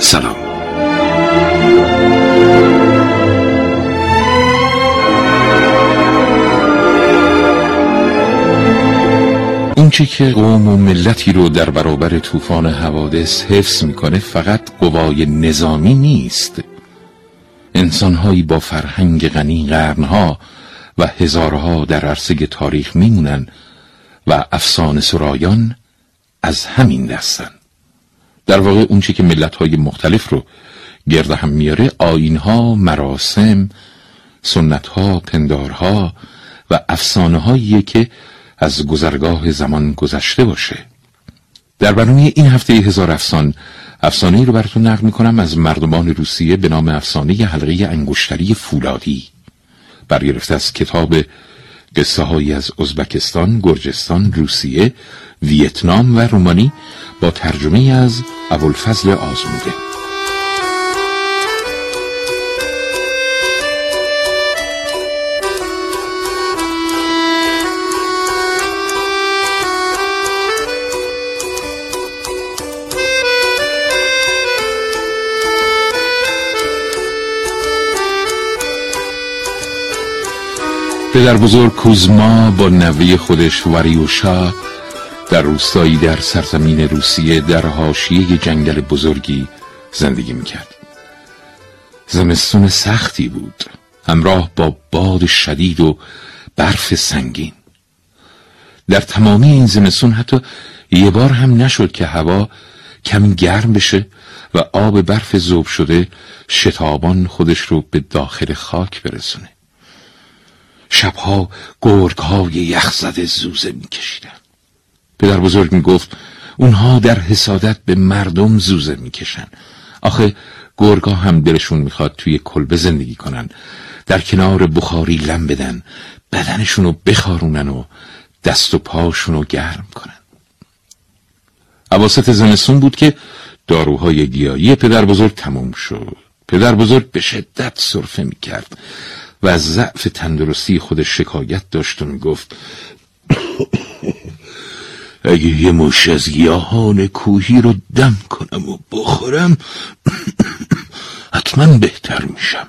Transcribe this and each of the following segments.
سلام. اونچه که قوم و ملتی رو در برابر طوفان حوادث حفظ می‌کنه فقط قوای نظامی نیست. انسانهایی با فرهنگ غنی قرنها و هزارها در عرصه تاریخ میمونن و افسانه سرایان از همین دستن. در واقع اونچه که ملت های مختلف رو گرد هم میاره آینها، مراسم، سنتها، پندارها و افسانه هایی که از گذرگاه زمان گذشته باشه. در برنامه این هفته هزار افسان افسانه رو براتون نقل می‌کنم از مردمان روسیه به نام افسانه حلقه انگشتری فولادی. برگرفته از کتاب قصه هایی از ازبکستان، گرجستان، روسیه، ویتنام و رومانی با ترجمه از ابوالفضل آزموده. پدر بزرگ کوزما با نوه خودش وریوشا در روستایی در سرزمین روسیه در حاشیه جنگل بزرگی زندگی می‌کرد. زمستون سختی بود. همراه با باد شدید و برف سنگین. در تمامی این زمستون حتی یه بار هم نشد که هوا کمی گرم بشه و آب برف زوب شده شتابان خودش رو به داخل خاک برسونه. شبها گرگ های یخزده زوزه میکشیدن. پدر بزرگ می‌گفت اونها در حسادت به مردم زوزه می‌کشن. آخه گرگا هم دلشون می‌خواد توی کلبه زندگی کنن در کنار بخاری لم بدن بدنشون رو بخارونن و دست و پاشون رو گرم کنن. عواست زمستون بود که داروهای گیایی پدر بزرگ تموم شد. پدر بزرگ به شدت صرفه می‌کرد و از ضعف تندرستی خودش شکایت داشت و می‌گفت اگه یه مش از گیاهان کوهی رو دم کنم و بخورم حتما بهتر میشم.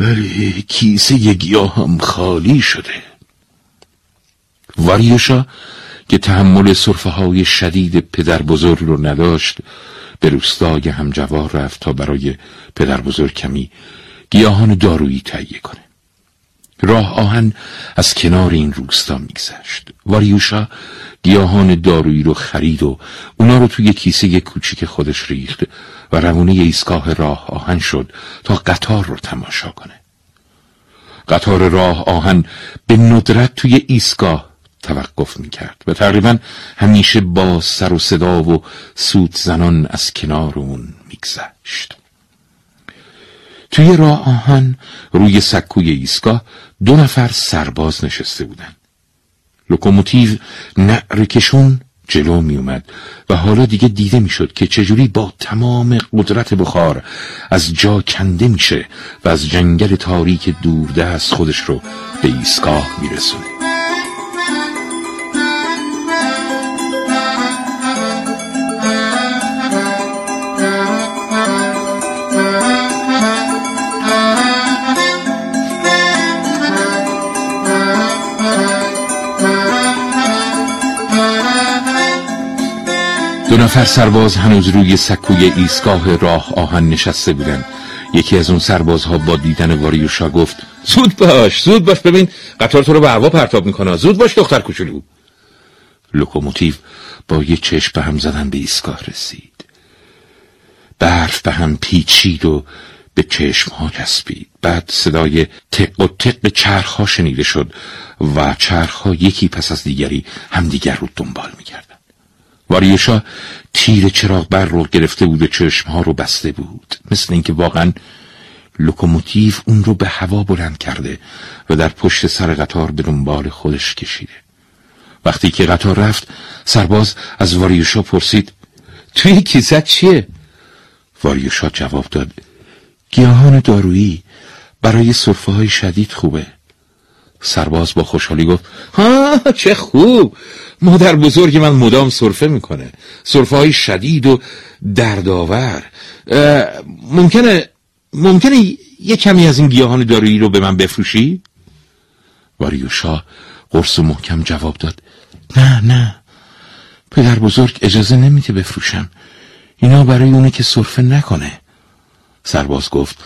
ولی کیسه گیاهم خالی شده. واریوشا که تحمل صرفه های شدید پدر بزرگ رو نداشت به روستای همجوار رفت تا برای پدر بزرگ کمی گیاهان دارویی تهیه کنه. راه آهن از کنار این روستا میگذشت. واریوشا گیاهان دارویی رو خرید و اونا رو توی کیسه کوچیک خودش ریخت و روونه ایستگاه راه آهن شد تا قطار رو تماشا کنه. قطار راه آهن به ندرت توی ایستگاه توقف می‌کرد و تقریبا همیشه با سر و صدا و سوت زنان از کنار اون میگذشت. توی راه آهن روی سکوی ایستگاه دو نفر سرباز نشسته بودن. لوکوموتیو نعرکشون جلو می اومد و حالا دیگه دیده می‌شد که چجوری با تمام قدرت بخار از جا کنده میشه و از جنگل تاریک دوردست خودش رو به ایستگاه میرسونه. نفر سرباز هنوز روی سکوی ایستگاه راه آهن نشسته بودن. یکی از اون سربازها با دیدن واریوشا گفت زود باش زود باش ببین قطار تو رو به هوا پرتاب می‌کنه. زود باش دختر کوچولو. لوکوموتیو با یه چشم به هم زدن به ایستگاه رسید. برف به هم پیچید و به چشم ها چسبید. بعد صدای تق و تق چرخ ها شنیده شد و چرخ ها یکی پس از دیگری همدیگر رو دنبال می‌کردن. واریوشا تیر چراغ بر رو گرفته بود و چشمها رو بسته بود. مثل اینکه واقعا لوکوموتیو اون رو به هوا بلند کرده و در پشت سر قطار به دنبال خودش کشیده. وقتی که قطار رفت سرباز از واریوشا پرسید توی کیسه چیه؟ واریوشا جواب داد گیاهان دارویی برای صرفه های شدید خوبه. سرباز با خوشحالی گفت ها چه خوب! مادر بزرگ من مدام صرفه می‌کنه. صرفه های شدید و دردآور. ممکنه ممکنه یه کمی از این گیاهان دارویی رو به من بفروشی؟ واریوشا قرص و محکم جواب داد نه نه. پدر بزرگ اجازه نمیده بفروشم. اینا برای اونه که صرفه نکنه. سرباز گفت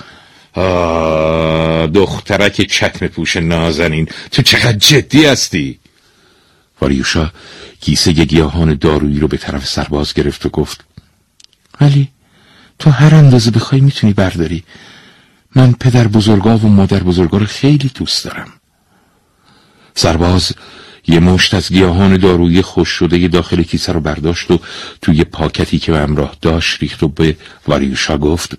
دخترک چکم پوش نازنین. تو چقدر جدی هستی؟ واریوشا کیسه گیاهان دارویی رو به طرف سرباز گرفت و گفت ولی تو هر اندازه بخوای می‌تونی برداری. من پدر بزرگا و مادر بزرگا رو خیلی دوست دارم. سرباز یه مشت از گیاهان دارویی خوش شده داخل کیسه رو برداشت و توی پاکتی که به همراه داشت ریخت و به واریوشا گفت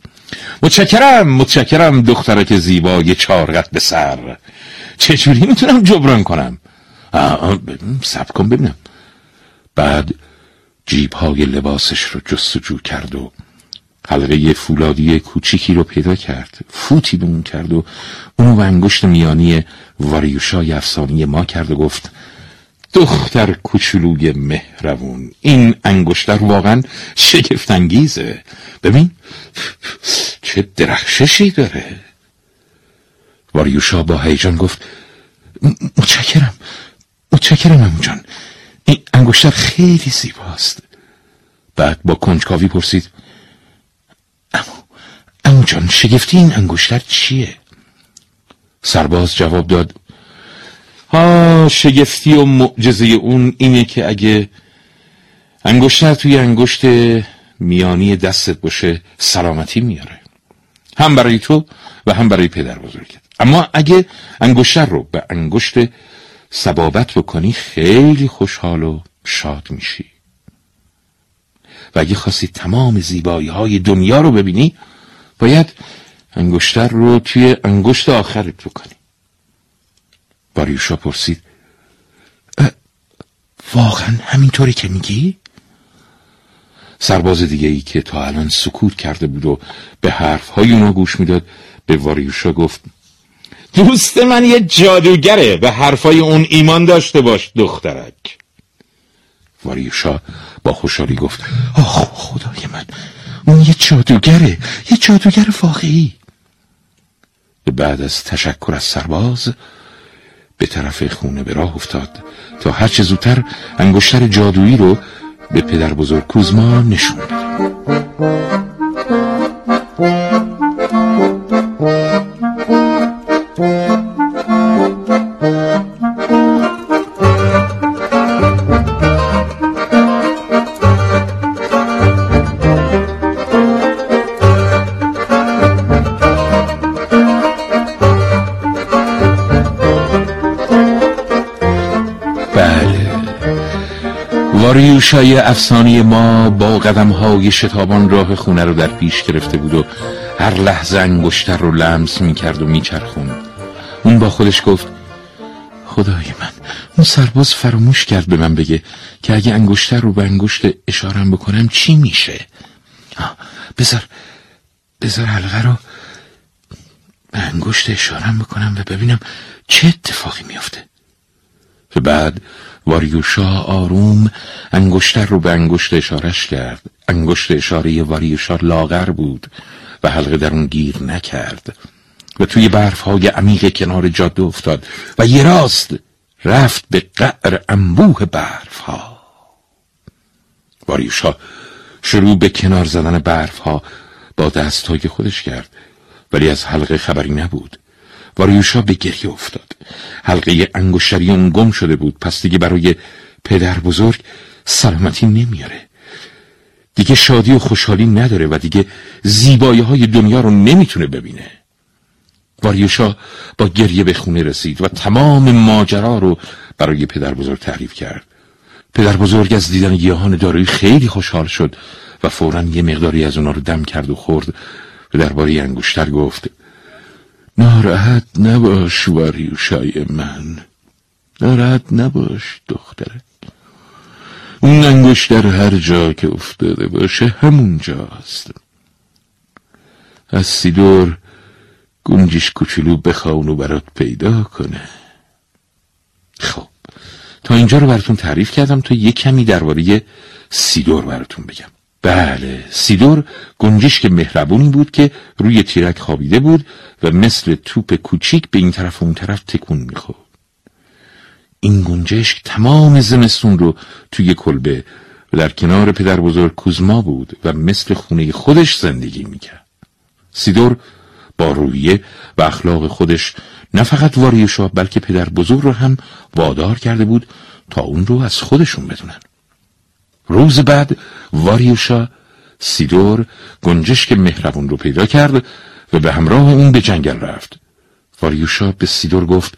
متشکرم متشکرم دخترک زیبای چارقت به سر. چجوری می‌تونم جبران کنم؟ سب کن ببینم. بعد جیب های لباسش رو جستجو کرد و حلقه فولادی کوچیکی رو پیدا کرد. فوتی به اون کرد و اونو به انگشت میانی واریوشای افسانی ما کرد و گفت دختر کوچولوی مهربون. این انگشتر واقعا شگفتانگیزه. ببین چه درخششی داره. واریوشا با هیجان گفت متشکرم متشکرم امو جان. این انگشتر خیلی زیباست. بعد با کنجکاوی پرسید امو امو جان شگفتی این انگشتر چیه؟ سرباز جواب داد ها شگفتی و معجزه اون اینه که اگه انگشتر توی انگشت میانی دستت باشه سلامتی میاره. هم برای تو و هم برای پدر بزرگت. اما اگه انگشتر رو به انگشت سبابت بکنی خیلی خوشحال و شاد میشی. و اگه خواستی تمام زیبایی های دنیا رو ببینی باید انگشتر رو توی انگشت آخرت بکنی. باریوشا پرسید واقعا همینطوری که میگی؟ سرباز دیگه ای که تا الان سکوت کرده بود و به حرف های اونا گوش می‌داد به واریوشا گفت دوست من یه جادوگره به حرفای اون ایمان داشته باش دخترک واریوشا با خوشحالی گفت آخ خدای من اون یه جادوگره یه جادوگر واقعی بعد از تشکر از سرباز به طرف خونه به راه افتاد تا هرچه زودتر انگشتر جادویی رو به پدر بزرگ کوزما نشون بده واریوشای افسانی ما با قدم های شتابان راه خونه رو در پیش گرفته بود و هر لحظه انگشتر رو لمس می‌کرد و میچرخوند. اون با خودش گفت خدای من اون سرباز فراموش کرد به من بگه که اگه انگشتر رو به انگشت اشارم بکنم چی میشه؟ بذار بذار حلقه رو به انگشت اشارم بکنم و ببینم چه اتفاقی میافته. و بعد واریوشا آروم انگشتر رو به انگشت اشارش کرد. انگشت اشاره واریوشا لاغر بود و حلقه در اون گیر نکرد. و توی برف های عمیق کنار جاده افتاد و یه راست رفت به قعر انبوه برف ها واریوشا شروع به کنار زدن برف ها با دست های خودش کرد ولی از حلقه خبری نبود. واریوشا به گریه افتاد. حلقه انگشتری اون گم شده بود. پس دیگه برای پدر بزرگ سلامتی نمیاره. دیگه شادی و خوشحالی نداره و دیگه زیبایی های دنیا رو نمی‌تونه ببینه. واریوشا با گریه به خونه رسید و تمام ماجرا رو برای پدر بزرگ تعریف کرد. پدر بزرگ از دیدن گیاهان دارویی خیلی خوشحال شد و فورا یه مقداری از اونا رو دم کرد و خورد. و درباره انگشتر گفت ناراحت نباش واریوشای من. ناراحت نباش دختره اون انگشتر هر جا که افتاده باشه همون جاست از سیدور گنجش کوچولو بخوان و برات پیدا کنه. خب تا اینجا رو براتون تعریف کردم تا یه کمی درباره سیدور براتون بگم. بله سیدور گنجشک مهربونی بود که روی تیرک خوابیده بود و مثل توپ کوچیک به این طرف و اون طرف تکون می‌خورد. این گنجشک تمام زمستون رو توی کلبه و در کنار پدر بزرگ کوزما بود و مثل خونه خودش زندگی می‌کرد. سیدور با رویه و اخلاق خودش نه فقط واریوشا بلکه پدر بزرگ رو هم وادار کرده بود تا اون رو از خودشون بدونن. روز بعد واریوشا سیدور گنجشک مهربون رو پیدا کرد و به همراه اون به جنگل رفت. واریوشا به سیدور گفت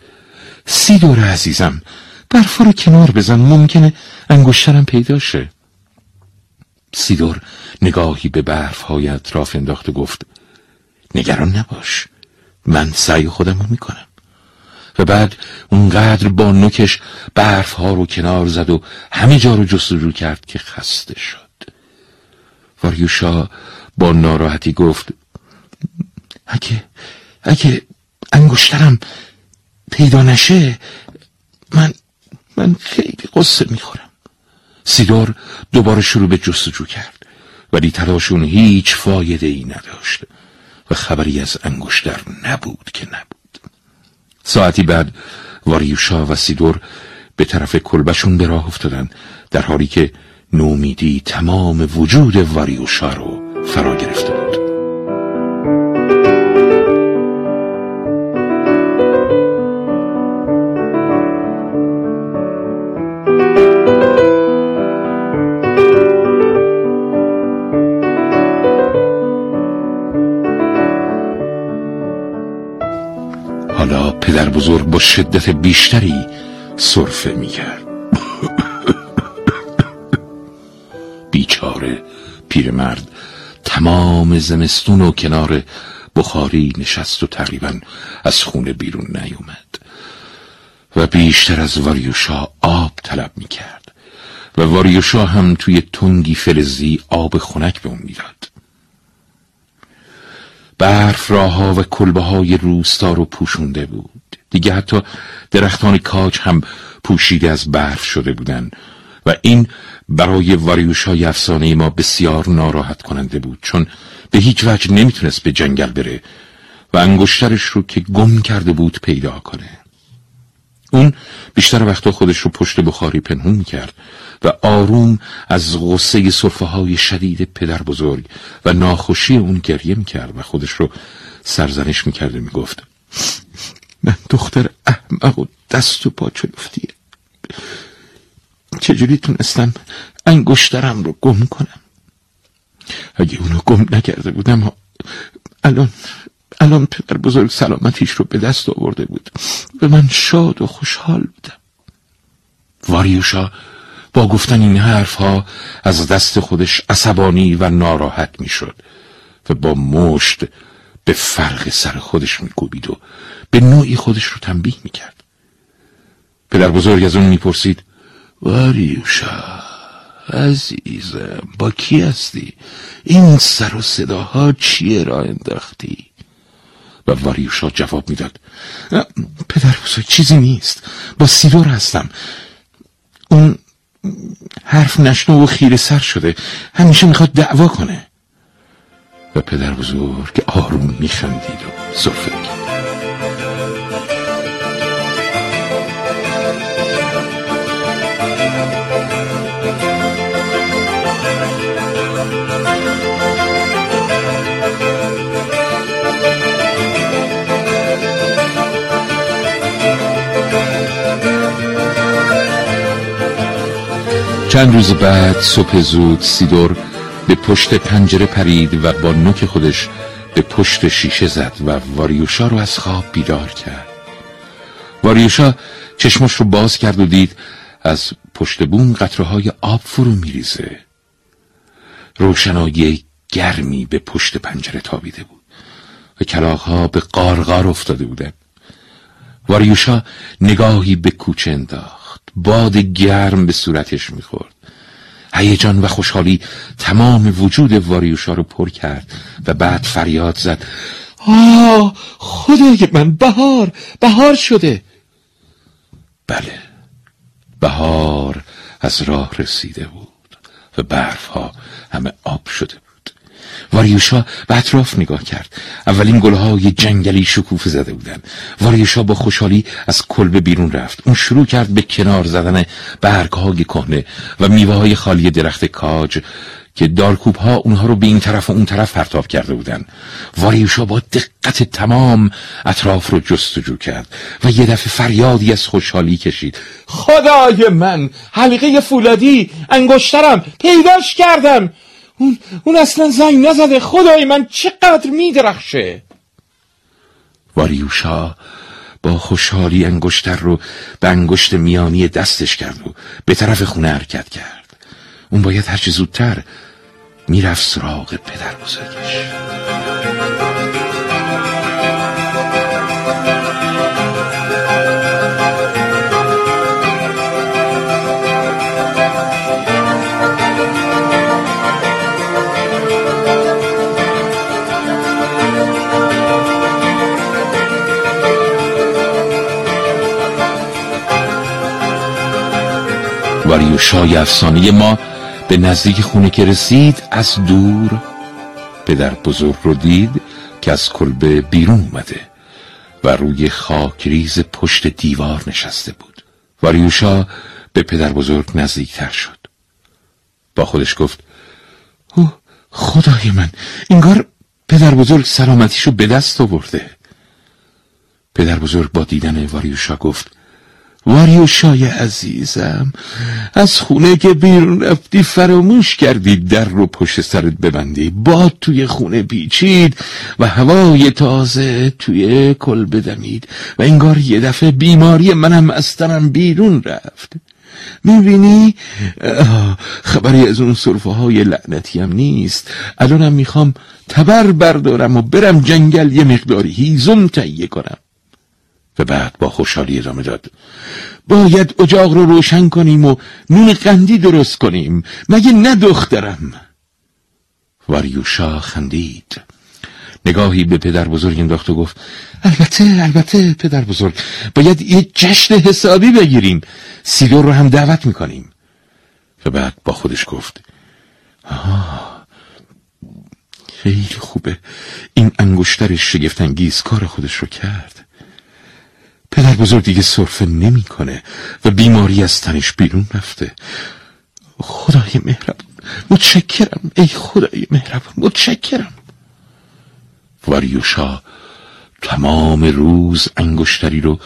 سیدور عزیزم برفا رو کنار بزن ممکنه انگشترم پیدا شه. سیدور نگاهی به برف های اطراف انداخت و گفت نگران نباش من سعی خودم رو می‌کنم. و بعد اونقدر با نوکش برف ها رو کنار زد و همه جا رو جستجو کرد که خسته شد. واریوشا با ناراحتی گفت اگه اگه انگشترم پیدا نشه من من خیلی قصه می‌خورم. سیدار دوباره شروع به جستجو کرد ولی تلاشون هیچ فایده ای نداشت و خبری از انگشتر نبود که نبود. ساعتی بعد واریوشا و سیدور به طرف کلبشون به راه افتادن در حالی که نومیدی تمام وجود واریوشا رو فرا گرفته بود شدت بیشتری صرفه می‌کرد. بیچاره پیرمرد تمام زمستون و کنار بخاری نشست و تقریبا از خونه بیرون نیومد. و بیشتر از واریوشا آب طلب می‌کرد. و واریوشا هم توی تنگی فلزی آب خنک به اون می‌داد. برف راهها و کلبه های روستا رو پوشونده بود. دیگه حتی درختان کاج هم پوشیده از برف شده بودن. و این برای واریوش های افسانه ما بسیار ناراحت کننده بود چون به هیچ وجه نمی‌تونست به جنگل بره و انگشترش رو که گم کرده بود پیدا کنه. اون بیشتر وقتا خودش رو پشت بخاری پنهون می‌کرد و آروم از غصه صرفه های شدید پدر بزرگ و ناخوشی اون گریه می‌کرد و خودش رو سرزنش می‌کرد و می‌گفت من دختر احمق و دست و پا چلفتیه چجوری تونستم انگشترم رو گم کنم؟ اگه اونو گم نکرده بودم الان الان پدر بزرگ سلامتیش رو به دست آورده بود. و من شاد و خوشحال بودم. واریوشا با گفتن این حرف ها از دست خودش عصبانی و ناراحت می‌شد و با مشت به فرق سر خودش میکوبید و به نوعی خودش رو تنبیه می‌کرد. پدر بزرگ از اون می‌پرسید واریوشا عزیزم با کی هستی؟ این سر و صداها چیه را انداختی؟ و واریوشا جواب می‌داد پدر بزرگ چیزی نیست با سیدور هستم. اون حرف نشنو و خیره سر شده همیشه می‌خواد دعوا کنه. و پدر بزرگ آروم میخندید و صرفه چند روز بعد صبح زود سیدور به پشت پنجره پرید و با نوک خودش به پشت شیشه زد و واریوشا رو از خواب بیدار کرد. واریوشا چشمش رو باز کرد و دید از پشت بوم قطره آب فرو میریزه. روشنایی گرمی به پشت پنجره تابیده بود و کلاغها به قارقار افتاده بودند. واریوشا نگاهی به کوچه انداخت. باد گرم به صورتش می‌خورد. هیجان و خوشحالی تمام وجود واریوشا رو پر کرد و بعد فریاد زد. آه خدای من بهار بهار شده. بله بهار از راه رسیده بود و برف ها همه آب شده بود. واریوشا به اطراف نگاه کرد. اولین گلهای جنگلی شکوفه زده بودن واریوشا با خوشحالی از کلبه بیرون رفت. اون شروع کرد به کنار زدن برگهای کهنه و میوه های خالی درخت کاج که دارکوب ها اونها رو به این طرف و اون طرف پرتاب کرده بودن واریوشا با دقت تمام اطراف رو جستجو کرد و یه دفعه فریادی از خوشحالی کشید. خدای من حلقه فولادی انگشترم پیداش کردم! اون, اون اصلا زنگ نزده. خدای من چقدر میدرخشه. واریوشا با خوشحالی انگشتر رو به انگشت میانی دستش کرد و به طرف خونه حرکت کرد. اون باید هرچه زودتر می‌رفت سراغ پدر بزرگش واریوشای افسانه ما به نزدیک خونه که رسید از دور پدر بزرگ رو دید که از کلبه بیرون اومده و روی خاکریز پشت دیوار نشسته بود. واریوشا به پدر بزرگ نزدیکتر شد. با خودش گفت او خدای من انگار پدر بزرگ سلامتیشو به دست آورده. پدر بزرگ با دیدن واریوشا گفت واریوشای عزیزم از خونه که بیرون رفتی فراموش کردی در رو پشت سرت ببندی. باد توی خونه پیچید و هوای تازه توی کل بدمید و انگار یه دفعه بیماری منم از تنم بیرون رفت. می‌بینی؟ خبری از اون صرفه های لعنتی هم نیست. الانم می‌خوام تبر بردارم و برم جنگل یه مقداری هیزم تهیه کنم. و بعد با خوشحالی ادامه داد. باید اجاق رو روشن کنیم و نون قندی درست کنیم. مگه نه دخترم؟ واریوشا خندید. نگاهی به پدر بزرگ انداخت و گفت البته البته پدر بزرگ باید یه جشن حسابی بگیریم. سیدور رو هم دعوت می‌کنیم. و بعد با خودش گفت آه خیلی خوبه. این انگشتر شگفتانگیز کار خودش رو کرد. پدر بزرگ دیگه صرفه نمی‌کنه و بیماری از تنش بیرون رفته. خدای مهربان متشکرم. ای خدای مهربان متشکرم. واریوشا تمام روز انگشتری رو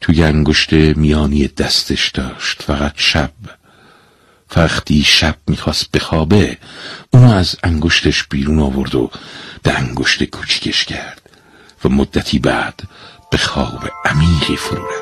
توی انگشت میانی دستش داشت. فقط شب وقتی شب می‌خواست بخوابه اونو از انگشتش بیرون آورد و به انگشت کوچیکش کرد و مدتی بعد به خواب عمیقی فرو رفت.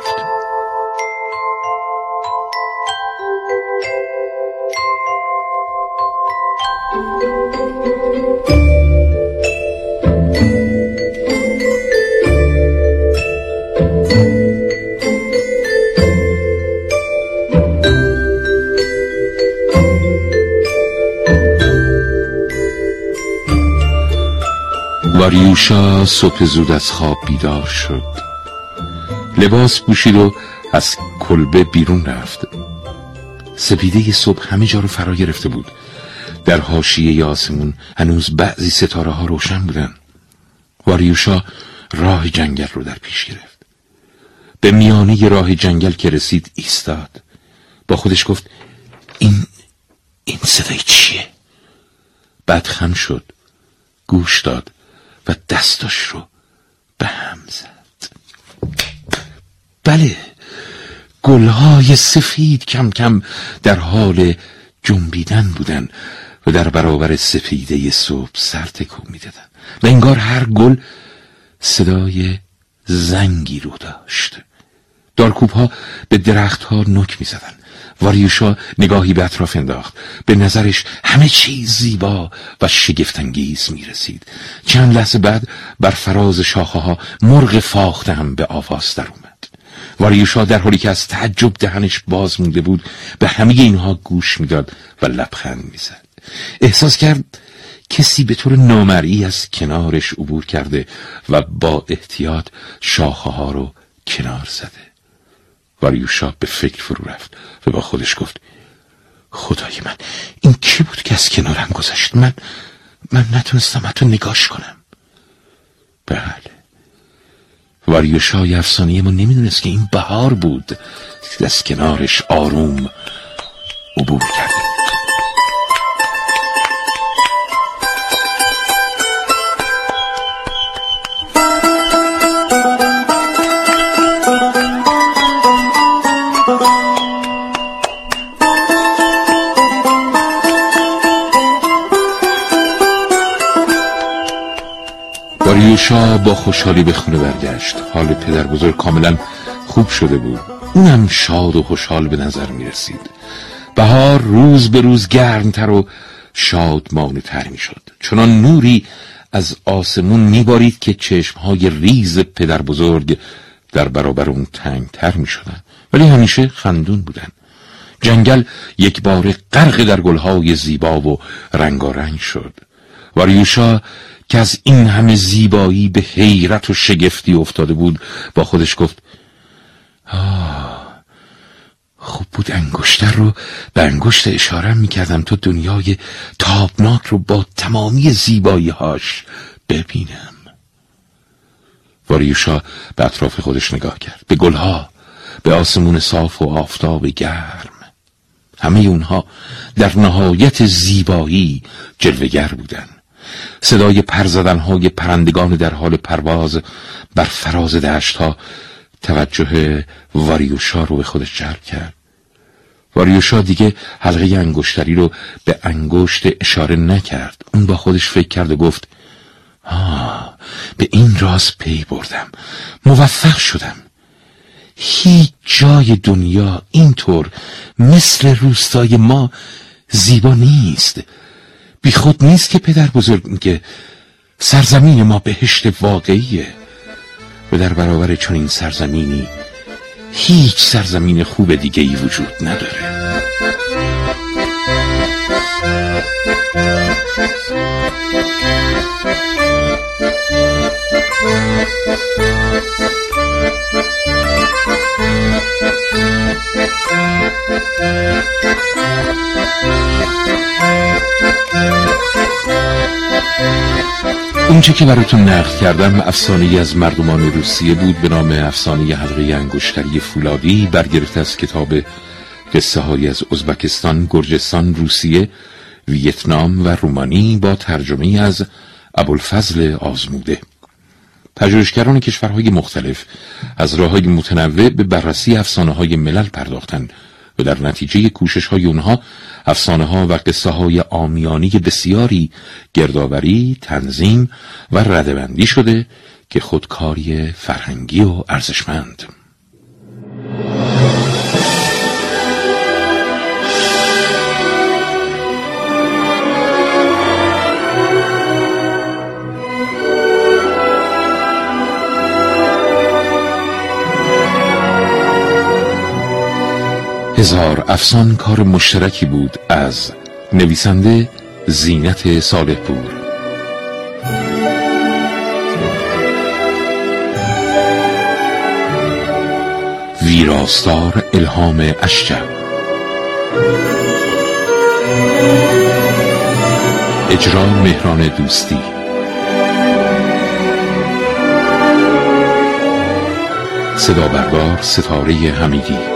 واریوشا صبح زود از خواب بیدار شد. لباس پوشید و از کلبه بیرون رفت. سپیده صبح همه جا رو فرا گرفته بود. در حاشیه آسمون هنوز بعضی ستاره ها روشن بودن. واریوشا راه جنگل رو در پیش گرفت. به میانه راه جنگل که رسید ایستاد. با خودش گفت این این صدای چیه؟ بعد خم شد. گوش داد. و دستاش رو به هم زد. بله گلهای سفید کم کم در حال جنبیدن بودن و در برابر سفیده صبح سر تکون می‌دادن. و انگار هر گل صدای زنگی رو داشت. دارکوب ها به درخت ها نک می زدن واریوشا نگاهی به اطراف انداخت. به نظرش همه چیز زیبا و شگفتانگیز می رسید چند لحظه بعد بر فراز شاخه ها مرغ فاخته هم به آواز در اومد. واریوشا در حالی که از تعجب دهنش باز مونده بود به همه اینها گوش می‌داد و لبخند می‌زد. احساس کرد کسی به طور نامرئی از کنارش عبور کرده و با احتیاط شاخه ها رو کنار زده. واریوشا به فکر فرو رفت و با خودش گفت خدای من این کی بود که از کنارم گذشت؟ من من نتونستم حتی نگاش کنم. بله. واریوشای افسانه ما نمی‌دونست که این بهار بود. از کنارش آروم عبور کرده خوشحالی به خونه برگشت. حال پدر بزرگ کاملا خوب شده بود. اونم شاد و خوشحال به نظر می رسید بهار روز به روز گرمتر و شادمانه تر می شد چنان نوری از آسمون میبارید که چشمهای ریز پدر بزرگ در برابر اون تنگتر می شدن ولی همیشه خندون بودن جنگل یک بار غرق در گلهای زیبا و رنگارنگ شد. واریوشا که از این همه زیبایی به حیرت و شگفتی افتاده بود با خودش گفت آه خوب بود انگشتر رو به انگشت اشاره می‌کردم تا دنیای تابناک رو با تمامی زیبایی هاش ببینم واریوشا به اطراف خودش نگاه کرد به گلها به آسمون صاف و آفتاب گرم. همه اونها در نهایت زیبایی جلوگر بودند. صدای پر های پرندگان در حال پرواز بر فراز دشت ها توجه واریوشا رو به خودش جلب کرد. واریوشا دیگه حلقه انگشتری رو به انگشت اشاره نکرد. اون با خودش فکر کرد و گفت آه به این راز پی بردم. موفق شدم. هیچ جای دنیا اینطور مثل روستای ما زیبا نیست. بی خود نیست که پدر بزرگ میگه سرزمین ما بهشت واقعیه. و در برابر چنین سرزمینی هیچ سرزمین خوب دیگه ای وجود نداره. اونچه که براتون نقل کردم افسانه از مردمان روسیه بود به نام افسانه حلقه انگشتری فولادی برگرفته از کتاب قصه های از ازبکستان، گرجستان، روسیه، ویتنام و رومانی با ترجمه از ابوالفضل آزموده. پژوهشگران کشورهای مختلف از راه های متنوع به بررسی افسانه های ملل پرداختند و در نتیجه کوشش های اونها افسانه ها و قصه های آمیانی بسیاری گردآوری، تنظیم و ردبندی شده که خودکاری فرهنگی و ارزشمند. هزار افسان کار مشترکی بود از نویسنده زینت صالح پور ویراستار الهام اشجب اجرا مهران دوستی. صدا بردار ستاره حمیدی.